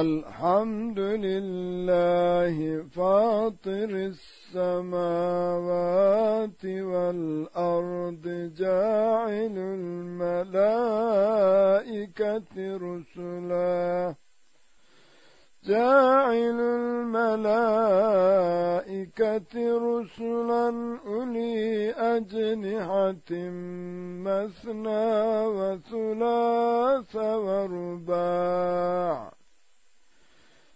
الحمد لله فاطر السماوات والأرض جاعل الملائكة رسلا. جاعل الملائكة رسلا أولي أجنحة مثنى وثلاث ورباع.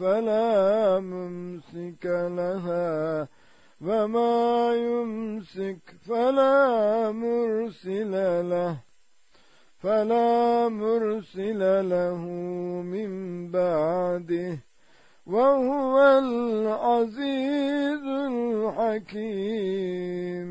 فلا ممسك لها وما يمسك فلا مرسل له فلا مرسل له من بعده وهو العزيز الحكيم.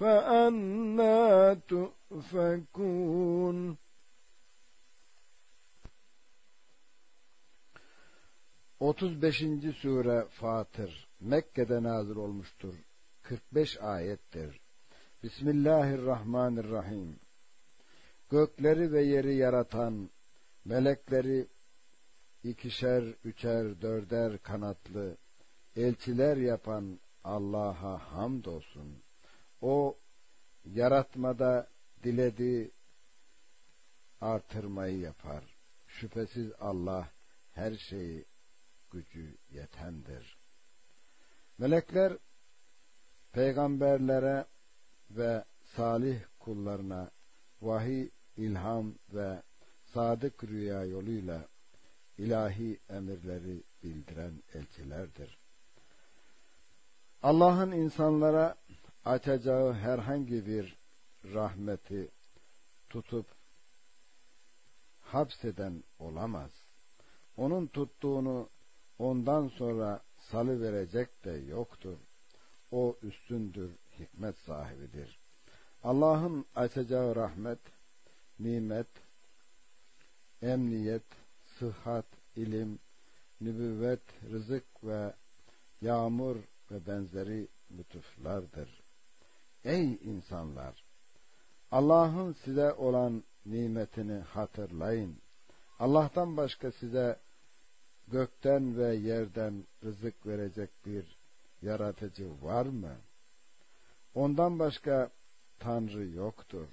فأنا تؤفكون 35. sure Fatır Mekke'de nazil olmuştur. 45 ayettir. Bismillahirrahmanirrahim. Gökleri ve yeri yaratan, melekleri ikişer, üçer, dörder kanatlı, elçiler yapan Allah'a hamdolsun. O, yaratmada dilediği artırmayı yapar. Şüphesiz Allah her şeyi gücü yetendir. Melekler peygamberlere ve salih kullarına vahiy, ilham ve sadık rüya yoluyla ilahi emirleri bildiren elçilerdir. Allah'ın insanlara açacağı herhangi bir rahmeti tutup hapseden olamaz. Onun tuttuğunu ondan sonra salı verecek de yoktur. O üstündür, hikmet sahibidir. Allah'ın açacağı rahmet, nimet, emniyet, sıhhat, ilim, nübüvvet, rızık ve yağmur ve benzeri lütuflardır. Ey insanlar! Allah'ın size olan nimetini hatırlayın. Allah'tan başka size gökten ve yerden rızık verecek bir yaratıcı var mı? Ondan başka Tanrı yoktur.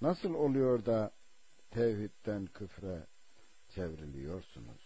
Nasıl oluyor da tevhidden küfre çevriliyorsunuz?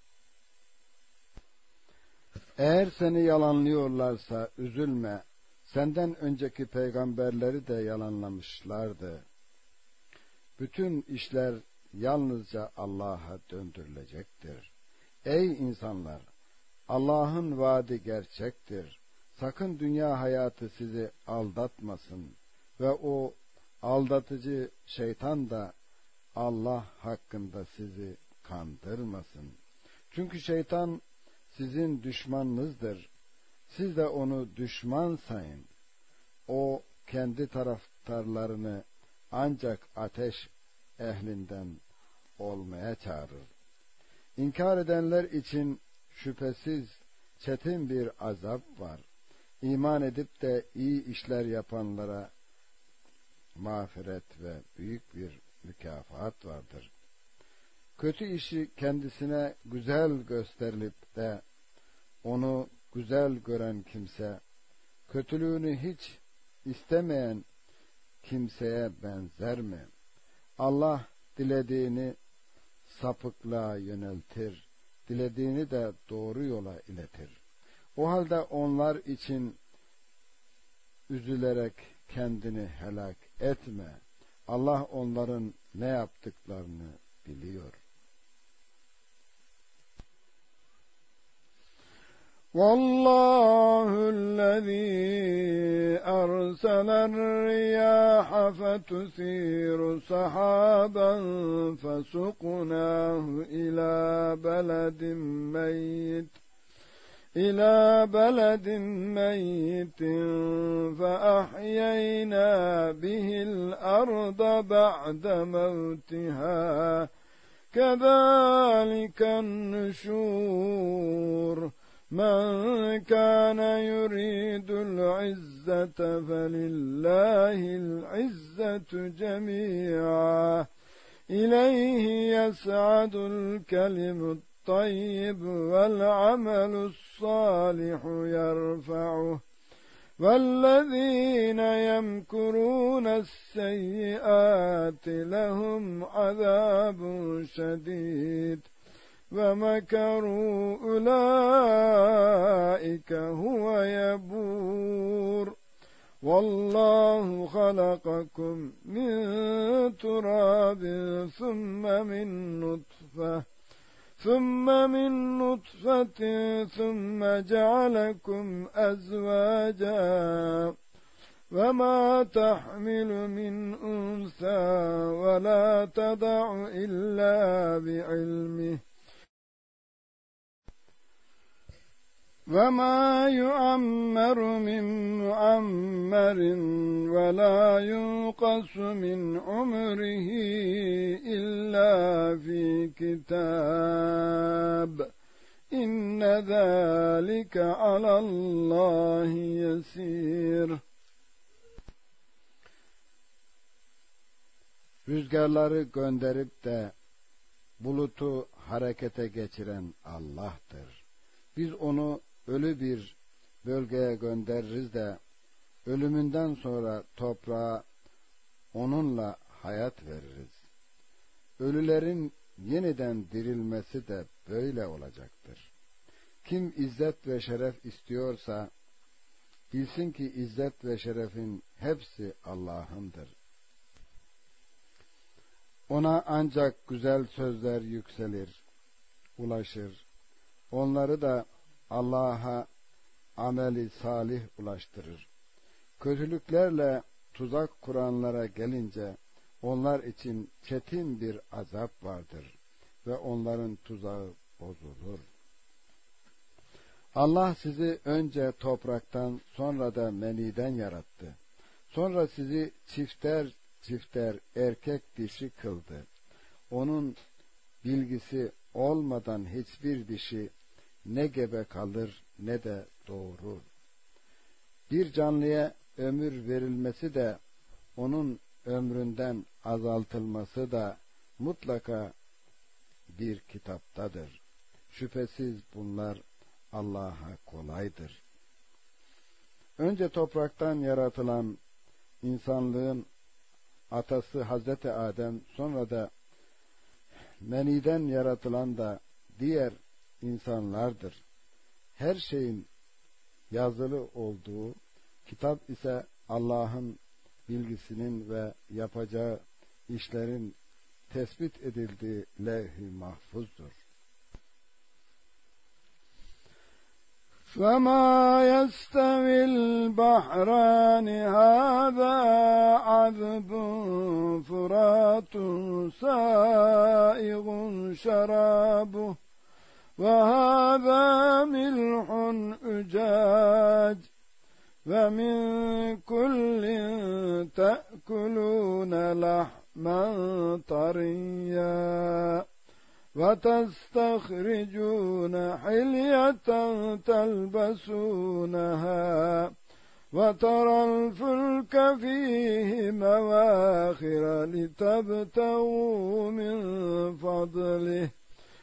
Eğer seni yalanlıyorlarsa üzülme. Senden önceki peygamberleri de yalanlamışlardı. Bütün işler yalnızca Allah'a döndürülecektir. Ey insanlar! Allah'ın vaadi gerçektir. Sakın dünya hayatı sizi aldatmasın ve o aldatıcı şeytan da Allah hakkında sizi kandırmasın. Çünkü şeytan sizin düşmanınızdır. Siz de onu düşman sayın. O kendi taraftarlarını ancak ateş ehlinden olmaya çağırır. İnkar edenler için şüphesiz çetin bir azap var. İman edip de iyi işler yapanlara mağfiret ve büyük bir mükafat vardır. Kötü işi kendisine güzel gösterilip de onu güzel gören kimse, kötülüğünü hiç istemeyen kimseye benzer mi? Allah dilediğini sapıklığa yöneltir, dilediğini de doğru yola iletir. O halde onlar için üzülerek kendini helak etme. Allah onların ne yaptıklarını biliyor. والله الذي أرسل الرياح فتثير سحابا فسقناه إلى بلد ميت إلى بلد ميت فأحيينا به الأرض بعد موتها. كذلك النشور من كان يريد العزة فلله العزة جميعا. إليه يسعد الكلم الطيب والعمل الصالح يرفعه. والذين يمكرون السيئات لهم عذاب شديد. ومكروا أولئك هو يبور. والله خلقكم من تراب ثم من نطفة ثم من نطفة ثم جعلكم أزواجا. وما تحمل من أنثى ولا تضع إلا بعلمه. وما يعمر من معمر ولا ينقص من عمره إلا في كتاب إن ذلك على الله يسير Rüzgarları gönderip de bulutu harekete geçiren Allah'tır. Biz onu ölü bir bölgeye göndeririz de ölümünden sonra toprağa onunla hayat veririz. Ölülerin yeniden dirilmesi de böyle olacaktır. Kim izzet ve şeref istiyorsa bilsin ki izzet ve şerefin hepsi Allah'ındır. Ona ancak güzel sözler yükselir, ulaşır. Onları da Allah'a ameli salih ulaştırır. Kötülüklerle tuzak kuranlara gelince onlar için çetin bir azap vardır ve onların tuzağı bozulur. Allah sizi önce topraktan sonra da meniden yarattı. Sonra sizi çifter çifter erkek dişi kıldı. Onun bilgisi olmadan hiçbir dişi ne gebe kalır ne de doğurur. Bir canlıya ömür verilmesi de onun ömründen azaltılması da mutlaka bir kitaptadır. Şüphesiz bunlar Allah'a kolaydır. Önce topraktan yaratılan insanlığın atası Hazreti Adem sonra da meniden yaratılan da diğer insanlardır. Her şeyin yazılı olduğu kitap ise Allah'ın bilgisinin ve yapacağı işlerin tespit edildiği levh-i mahfuzdur. فما يستوي البحران هذا عذب فرات سائغ شرابه وهذا ملح أجاج ومن كل تأكلون لحما طريا وتستخرجون حلية تلبسونها وترى الفلك فيه مواخر لتبتغوا من فضله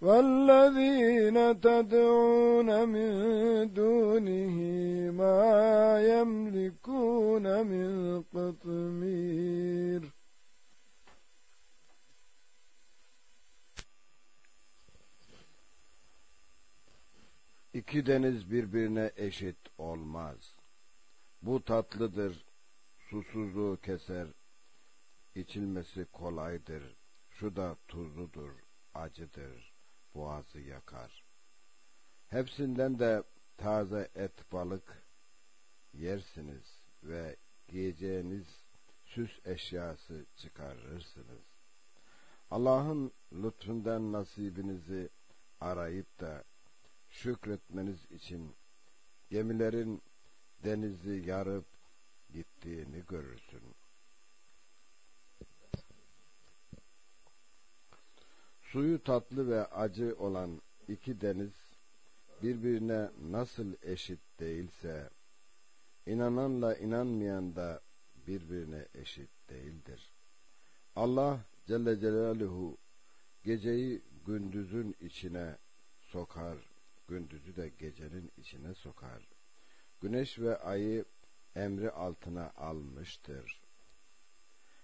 والذين تدعون من دونه ما يملكون من قطمير İki deniz birbirine eşit olmaz. Bu tatlıdır, susuzluğu keser, içilmesi kolaydır. Şu da tuzludur, acıdır, boğazı yakar. Hepsinden de taze et balık yersiniz ve giyeceğiniz süs eşyası çıkarırsınız. Allah'ın lütfundan nasibinizi arayıp da şükretmeniz için gemilerin denizi yarıp gittiğini görürsün. Suyu tatlı ve acı olan iki deniz birbirine nasıl eşit değilse inananla inanmayan da birbirine eşit değildir. Allah Celle Celaluhu geceyi gündüzün içine sokar gündüzü de gecenin içine sokar. Güneş ve ayı emri altına almıştır.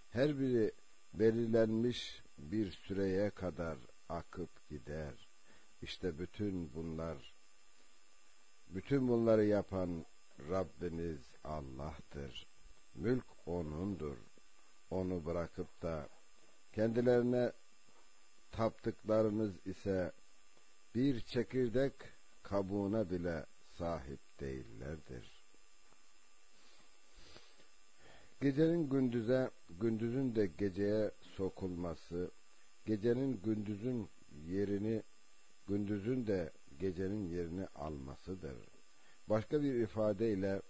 Her biri belirlenmiş bir süreye kadar akıp gider. İşte bütün bunlar, bütün bunları yapan Rabbiniz Allah'tır. Mülk O'nundur. Onu bırakıp da kendilerine taptıklarınız ise bir çekirdek kabuğuna bile sahip değillerdir. Gecenin gündüze, gündüzün de geceye sokulması, gecenin gündüzün yerini, gündüzün de gecenin yerini almasıdır. Başka bir ifadeyle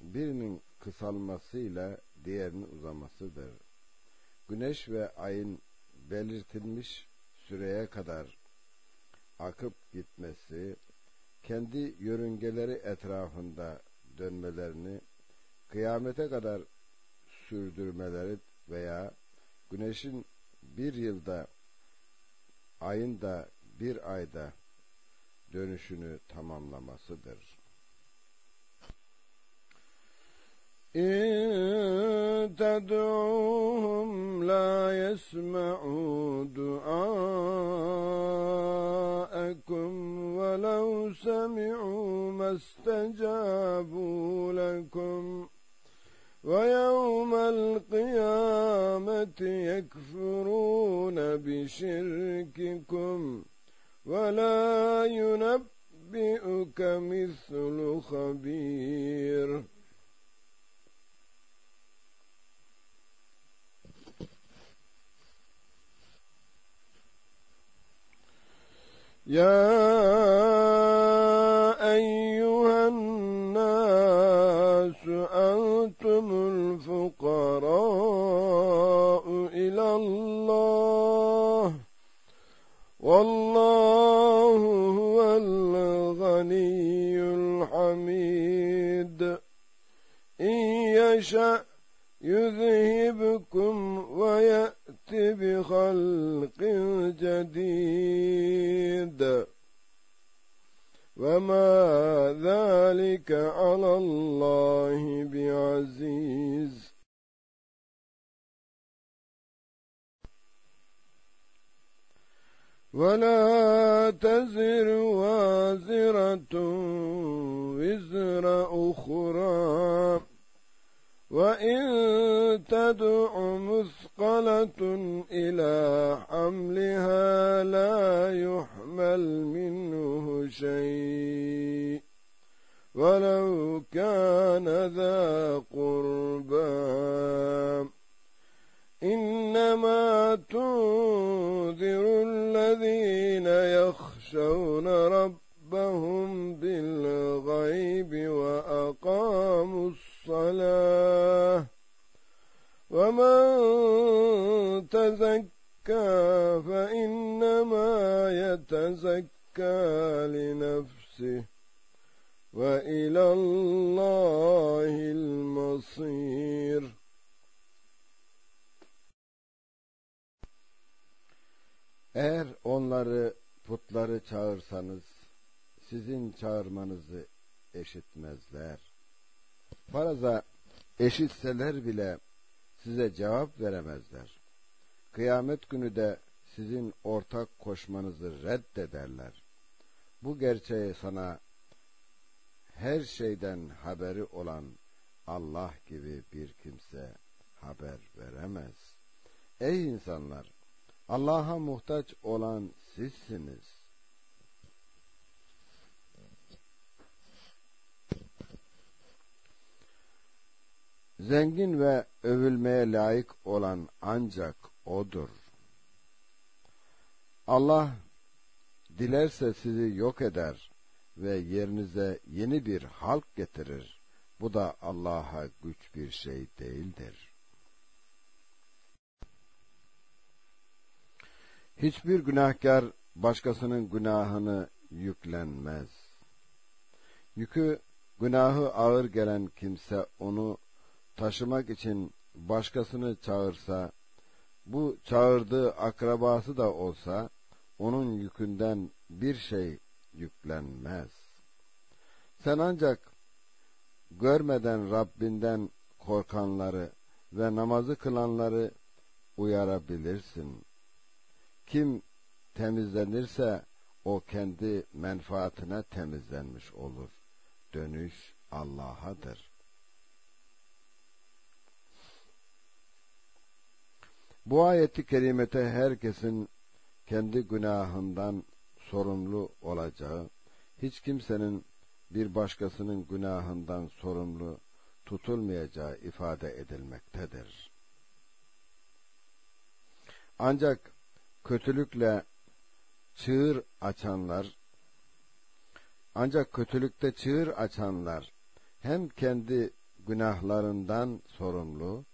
birinin kısalmasıyla diğerinin uzamasıdır. Güneş ve ayın belirtilmiş süreye kadar akıp gitmesi, kendi yörüngeleri etrafında dönmelerini kıyamete kadar sürdürmeleri veya güneşin bir yılda ayın da bir ayda dönüşünü tamamlamasıdır. İn la yesme'u du'aekum ve lev semi'u mestecabu lekum. ويوم القيامة يكفرون بشرككم ولا ينبئك مثل خبير. يا Jean يتزكى لنفسه وإلى الله المصير Eğer onları putları çağırsanız sizin çağırmanızı eşitmezler. Faraza eşitseler bile size cevap veremezler. Kıyamet günü de sizin ortak koşmanızı reddederler. Bu gerçeği sana her şeyden haberi olan Allah gibi bir kimse haber veremez. Ey insanlar! Allah'a muhtaç olan sizsiniz. Zengin ve övülmeye layık olan ancak O'dur. Allah dilerse sizi yok eder ve yerinize yeni bir halk getirir. Bu da Allah'a güç bir şey değildir. Hiçbir günahkar başkasının günahını yüklenmez. Yükü günahı ağır gelen kimse onu taşımak için başkasını çağırsa, bu çağırdığı akrabası da olsa, onun yükünden bir şey yüklenmez. Sen ancak görmeden Rabbinden korkanları ve namazı kılanları uyarabilirsin. Kim temizlenirse o kendi menfaatine temizlenmiş olur. Dönüş Allah'adır. Bu ayeti kerimete herkesin kendi günahından sorumlu olacağı, hiç kimsenin bir başkasının günahından sorumlu tutulmayacağı ifade edilmektedir. Ancak kötülükle çığır açanlar, ancak kötülükte çığır açanlar hem kendi günahlarından sorumlu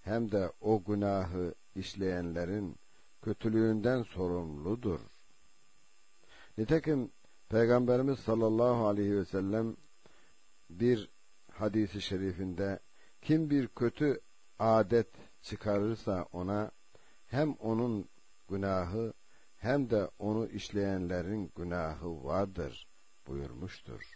hem de o günahı işleyenlerin kötülüğünden sorumludur. Nitekim Peygamberimiz sallallahu aleyhi ve sellem bir hadisi şerifinde kim bir kötü adet çıkarırsa ona hem onun günahı hem de onu işleyenlerin günahı vardır buyurmuştur.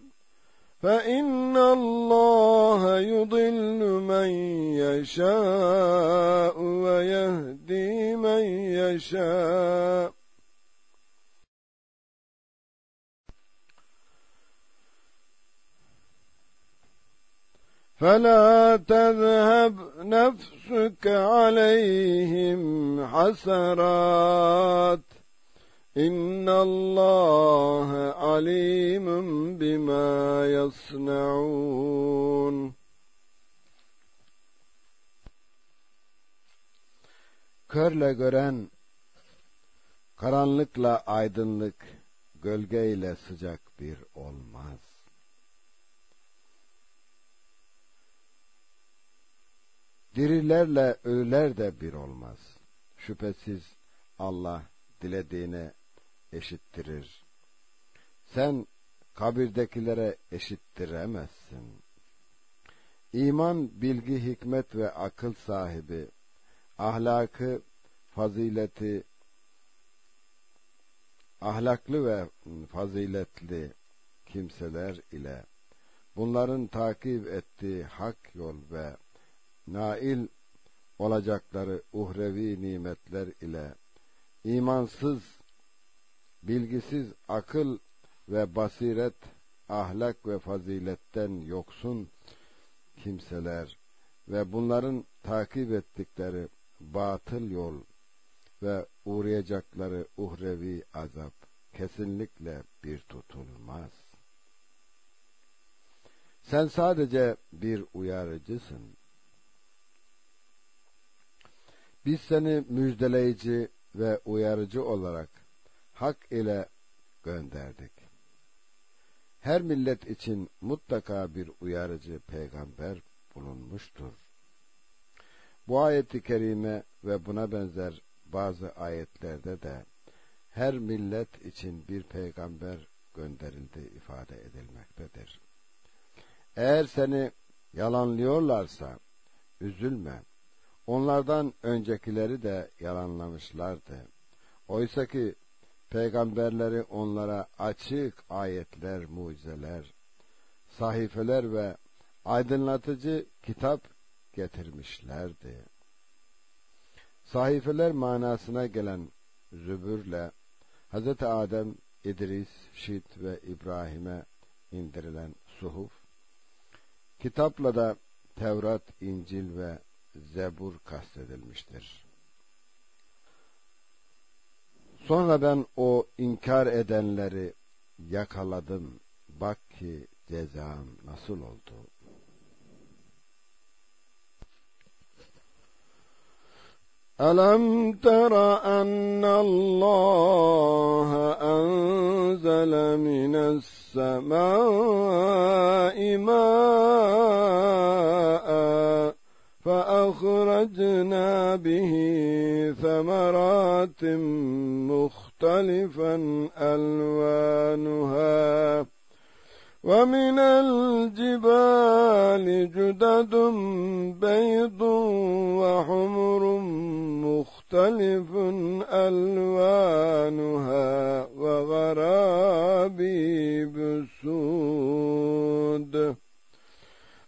فإن الله يضل من يشاء ويهدي من يشاء. فلا تذهب نفسك عليهم حسرات. إن الله عليم بما يصنعون Körle gören, karanlıkla aydınlık, gölgeyle sıcak bir olmaz. Dirilerle ölüler de bir olmaz. Şüphesiz Allah dilediğine eşittirir. Sen kabirdekilere eşittiremezsin. İman, bilgi, hikmet ve akıl sahibi, ahlakı, fazileti, ahlaklı ve faziletli kimseler ile bunların takip ettiği hak yol ve nail olacakları uhrevi nimetler ile imansız bilgisiz akıl ve basiret, ahlak ve faziletten yoksun kimseler ve bunların takip ettikleri batıl yol ve uğrayacakları uhrevi azap kesinlikle bir tutulmaz. Sen sadece bir uyarıcısın. Biz seni müjdeleyici ve uyarıcı olarak hak ile gönderdik. Her millet için mutlaka bir uyarıcı peygamber bulunmuştur. Bu ayeti kerime ve buna benzer bazı ayetlerde de her millet için bir peygamber gönderildi ifade edilmektedir. Eğer seni yalanlıyorlarsa üzülme. Onlardan öncekileri de yalanlamışlardı. Oysa ki Peygamberleri onlara açık ayetler, mucizeler, sahifeler ve aydınlatıcı kitap getirmişlerdi. Sahifeler manasına gelen zübürle Hz. Adem, İdris, Şit ve İbrahim'e indirilen suhuf, Kitapla da Tevrat, İncil ve Zebur kastedilmiştir. Sonra ben o inkar edenleri yakaladım. Bak ki cezam nasıl oldu. ألم تر أن الله أنزل من السماء ماء فأخرجنا به ثمرات مختلفا ألوانها. ومن الجبال جدد بيض وحمر مختلف ألوانها وغرابيب سود.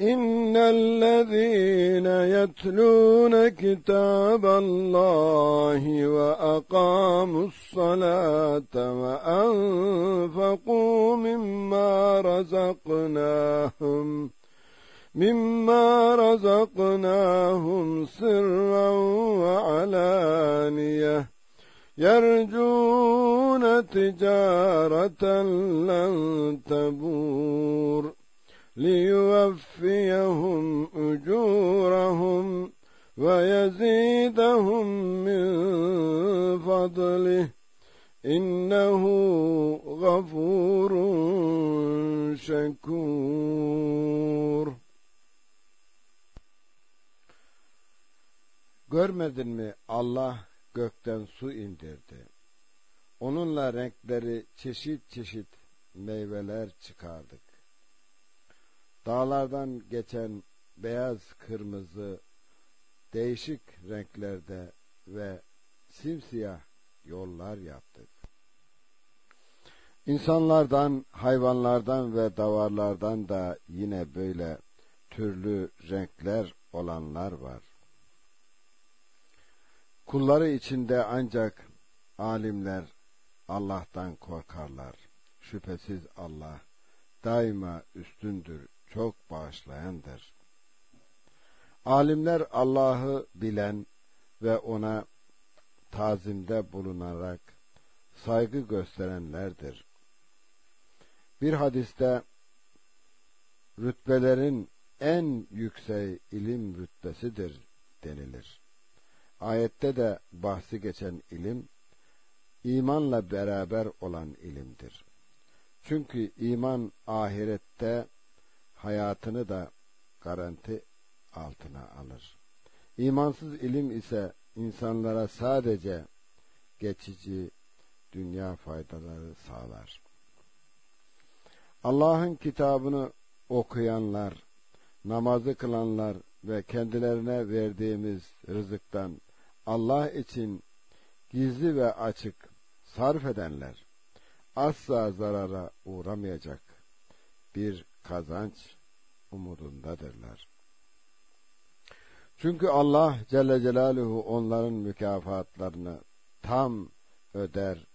إن الذين يتلون كتاب الله وأقاموا الصلاة وأنفقوا مما رزقناهم مما رزقناهم سرا وعلانية يرجون تجارة لن تبور ليوفيهم أجورهم ويزيدهم من فضله إنه غفور شكور Görmedin mi Allah gökten su indirdi. Onunla renkleri çeşit çeşit meyveler çıkardık. Dağlardan geçen beyaz, kırmızı, değişik renklerde ve simsiyah yollar yaptık. İnsanlardan, hayvanlardan ve davarlardan da yine böyle türlü renkler olanlar var. Kulları içinde ancak alimler Allah'tan korkarlar. Şüphesiz Allah daima üstündür, çok bağışlayandır. Alimler Allah'ı bilen ve ona tazimde bulunarak saygı gösterenlerdir. Bir hadiste rütbelerin en yüksek ilim rütbesidir denilir. Ayette de bahsi geçen ilim, imanla beraber olan ilimdir. Çünkü iman ahirette hayatını da garanti altına alır. İmansız ilim ise insanlara sadece geçici dünya faydaları sağlar. Allah'ın kitabını okuyanlar, namazı kılanlar ve kendilerine verdiğimiz rızıktan Allah için gizli ve açık sarf edenler asla zarara uğramayacak bir kazanç umudundadırlar. Çünkü Allah Celle Celaluhu onların mükafatlarını tam öder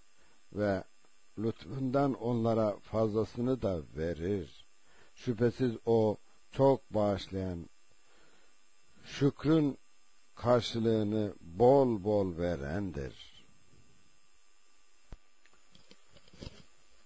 ve lütfundan onlara fazlasını da verir. Şüphesiz o çok bağışlayan, şükrün karşılığını bol bol verendir.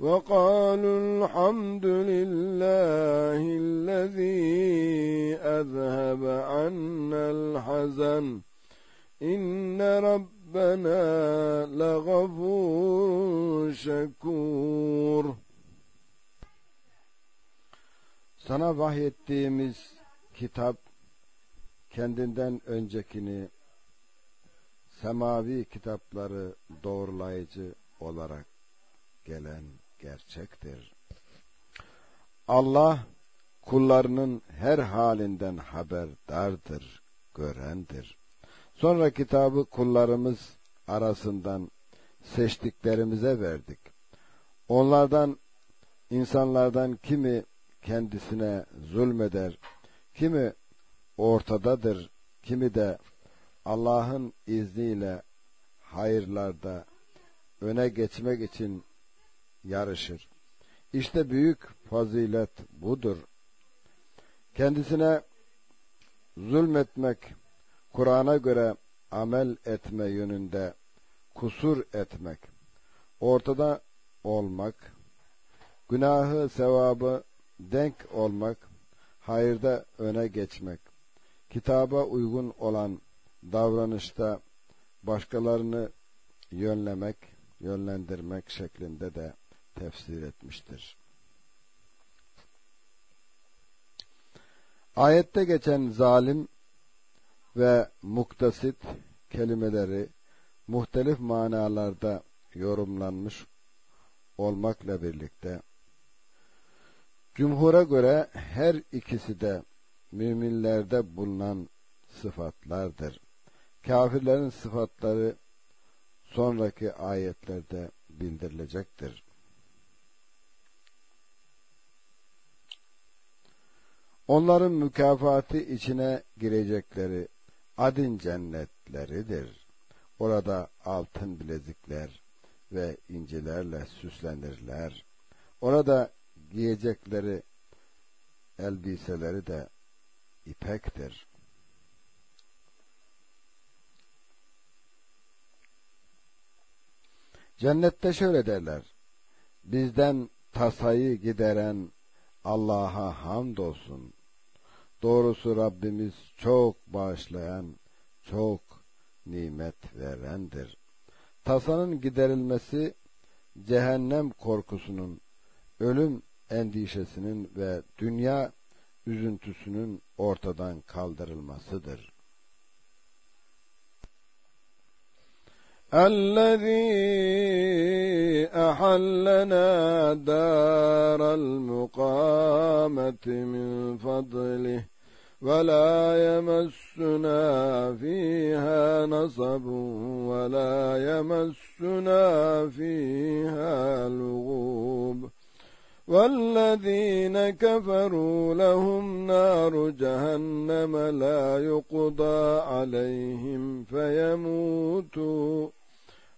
وقالوا الحمد لله الذي أذهب عنا الحزن إن ربنا لغفور شكور Sana vahyettiğimiz kitap kendinden öncekini semavi kitapları doğrulayıcı olarak gelen gerçektir. Allah kullarının her halinden haberdardır, görendir. Sonra kitabı kullarımız arasından seçtiklerimize verdik. Onlardan, insanlardan kimi kendisine zulmeder, kimi ortadadır, kimi de Allah'ın izniyle hayırlarda öne geçmek için yarışır. İşte büyük fazilet budur. Kendisine zulmetmek, Kur'an'a göre amel etme yönünde kusur etmek, ortada olmak, günahı sevabı denk olmak, hayırda öne geçmek, kitaba uygun olan davranışta başkalarını yönlemek, yönlendirmek şeklinde de tefsir etmiştir. Ayette geçen zalim ve muktasit kelimeleri muhtelif manalarda yorumlanmış olmakla birlikte cumhura göre her ikisi de müminlerde bulunan sıfatlardır. Kafirlerin sıfatları sonraki ayetlerde bildirilecektir. Onların mükafatı içine girecekleri adin cennetleridir. Orada altın bilezikler ve incilerle süslenirler. Orada giyecekleri elbiseleri de ipektir. Cennette şöyle derler. Bizden tasayı gideren Allah'a hamdolsun. Doğrusu Rabbimiz çok bağışlayan, çok nimet verendir. Tasanın giderilmesi cehennem korkusunun, ölüm endişesinin ve dünya üzüntüsünün ortadan kaldırılmasıdır. الذي أحلنا دار المقامة من فضله ولا يمسنا فيها نصب ولا يمسنا فيها لغوب. والذين كفروا لهم نار جهنم لا يقضى عليهم فيموتوا.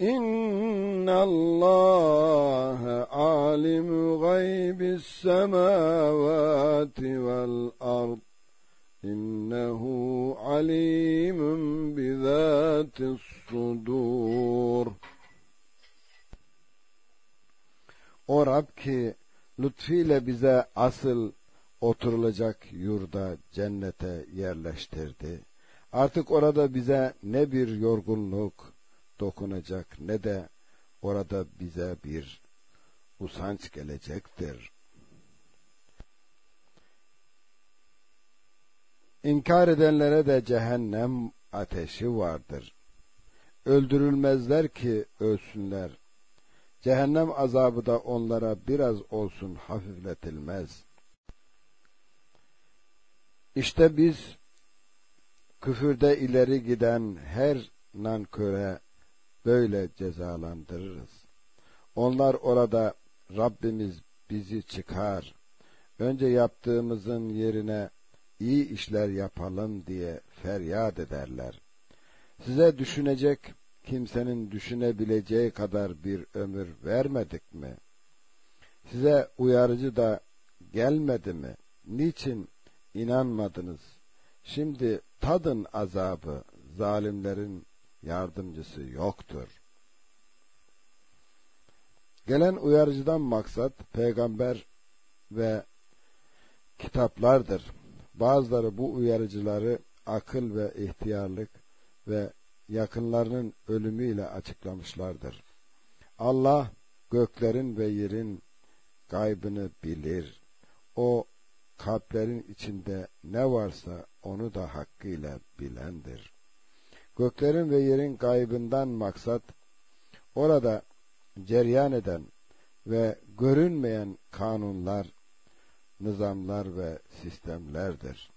إن الله عالم غيب السماوات والأرض إنه عليم بذات الصدور O Rab ki lütfiyle bize asıl oturulacak yurda cennete yerleştirdi. Artık orada bize ne bir yorgunluk dokunacak ne de orada bize bir usanç gelecektir. İnkar edenlere de cehennem ateşi vardır. Öldürülmezler ki ölsünler. Cehennem azabı da onlara biraz olsun hafifletilmez. İşte biz küfürde ileri giden her nanköre böyle cezalandırırız. Onlar orada Rabbimiz bizi çıkar, önce yaptığımızın yerine iyi işler yapalım diye feryat ederler. Size düşünecek kimsenin düşünebileceği kadar bir ömür vermedik mi? Size uyarıcı da gelmedi mi? Niçin inanmadınız? Şimdi tadın azabı, zalimlerin yardımcısı yoktur. Gelen uyarıcıdan maksat peygamber ve kitaplardır. Bazıları bu uyarıcıları akıl ve ihtiyarlık ve yakınlarının ölümüyle açıklamışlardır. Allah göklerin ve yerin gaybını bilir. O kalplerin içinde ne varsa onu da hakkıyla bilendir. Göklerin ve yerin gaybından maksat orada ceryan eden ve görünmeyen kanunlar, nizamlar ve sistemlerdir.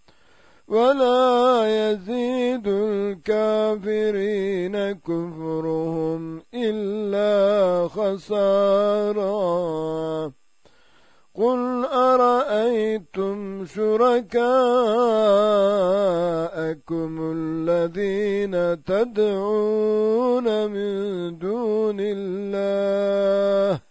ولا يزيد الكافرين كفرهم إلا خسارا. قل أرأيتم شركاءكم الذين تدعون من دون الله؟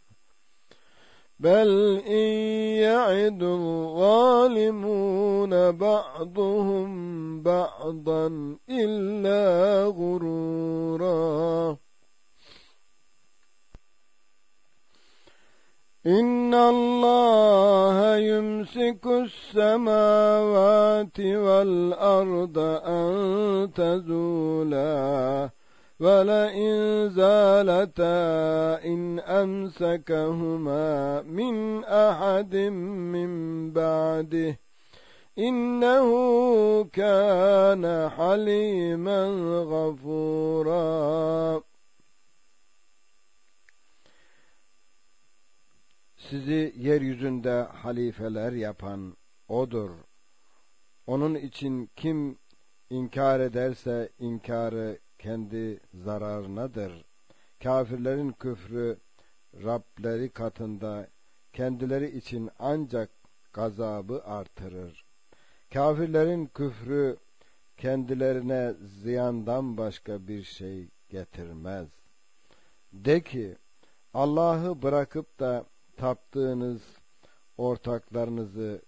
بل إن يعد الظالمون بعضهم بعضا إلا غرورا. إن الله يمسك السماوات والأرض أن تزولا. ولئن زالتا إن أمسكهما من أحد من بعده إنه كان حليما غفورا Sizi yeryüzünde halifeler yapan O'dur. Onun için kim inkar ederse inkarı kendi zararınadır. Kafirlerin küfrü Rableri katında kendileri için ancak gazabı artırır. Kafirlerin küfrü kendilerine ziyandan başka bir şey getirmez. De ki, Allah'ı bırakıp da taptığınız ortaklarınızı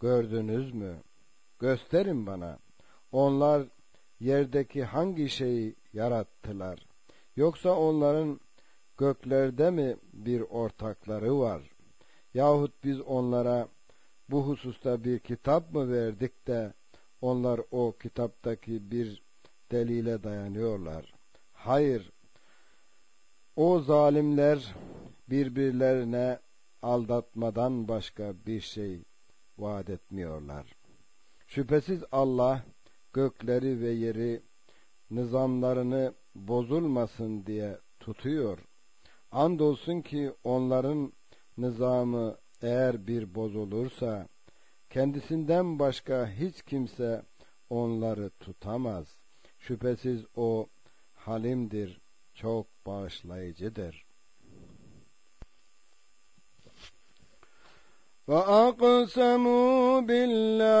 gördünüz mü? Gösterin bana. Onlar yerdeki hangi şeyi yarattılar? Yoksa onların göklerde mi bir ortakları var? Yahut biz onlara bu hususta bir kitap mı verdik de onlar o kitaptaki bir delile dayanıyorlar? Hayır. O zalimler birbirlerine aldatmadan başka bir şey vaat etmiyorlar. Şüphesiz Allah gökleri ve yeri nizamlarını bozulmasın diye tutuyor. Andolsun ki onların nizamı eğer bir bozulursa kendisinden başka hiç kimse onları tutamaz. Şüphesiz o halimdir, çok bağışlayıcıdır. وأقسموا بالله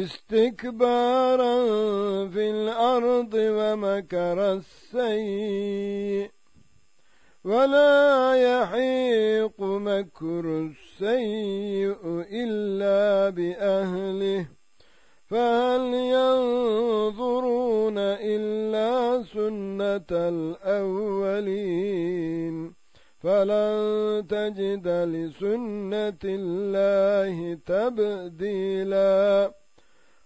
استكبارا في الأرض ومكر السيء ولا يحيق مكر السيء إلا بأهله فهل ينظرون إلا سنة الأولين فلن تجد لسنة الله تبديلا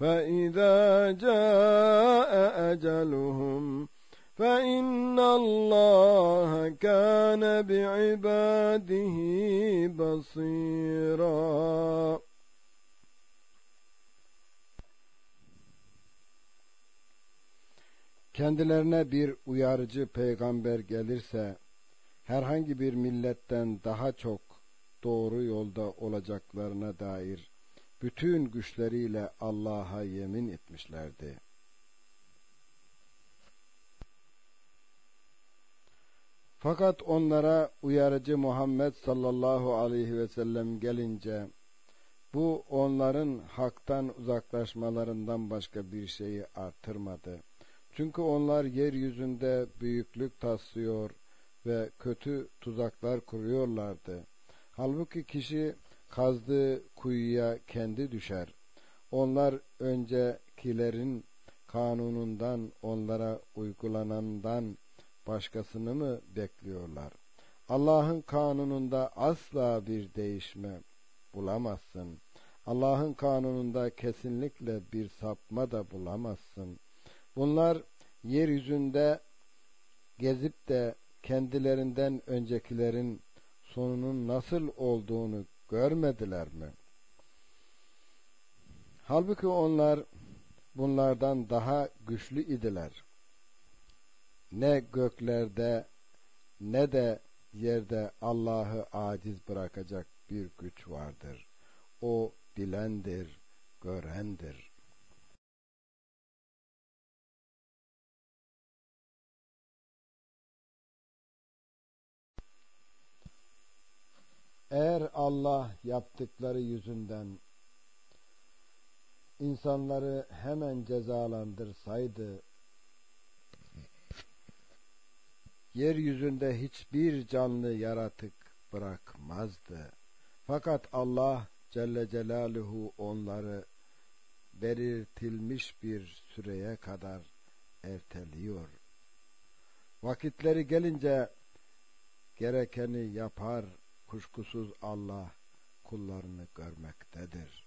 فإذا جاء أجلهم فإن الله كان بعباده بصيرا Kendilerine bir uyarıcı peygamber gelirse herhangi bir milletten daha çok doğru yolda olacaklarına dair bütün güçleriyle Allah'a yemin etmişlerdi. Fakat onlara uyarıcı Muhammed sallallahu aleyhi ve sellem gelince bu onların haktan uzaklaşmalarından başka bir şeyi artırmadı. Çünkü onlar yeryüzünde büyüklük taslıyor ve kötü tuzaklar kuruyorlardı. Halbuki kişi kazdığı kuyuya kendi düşer. Onlar öncekilerin kanunundan onlara uygulanandan başkasını mı bekliyorlar? Allah'ın kanununda asla bir değişme bulamazsın. Allah'ın kanununda kesinlikle bir sapma da bulamazsın. Bunlar yeryüzünde gezip de kendilerinden öncekilerin sonunun nasıl olduğunu görmediler mi? Halbuki onlar bunlardan daha güçlü idiler. Ne göklerde ne de yerde Allah'ı aciz bırakacak bir güç vardır. O bilendir, görendir. Eğer Allah yaptıkları yüzünden insanları hemen cezalandırsaydı yeryüzünde hiçbir canlı yaratık bırakmazdı. Fakat Allah Celle Celaluhu onları belirtilmiş bir süreye kadar erteliyor. Vakitleri gelince gerekeni yapar, kuşkusuz Allah kullarını görmektedir.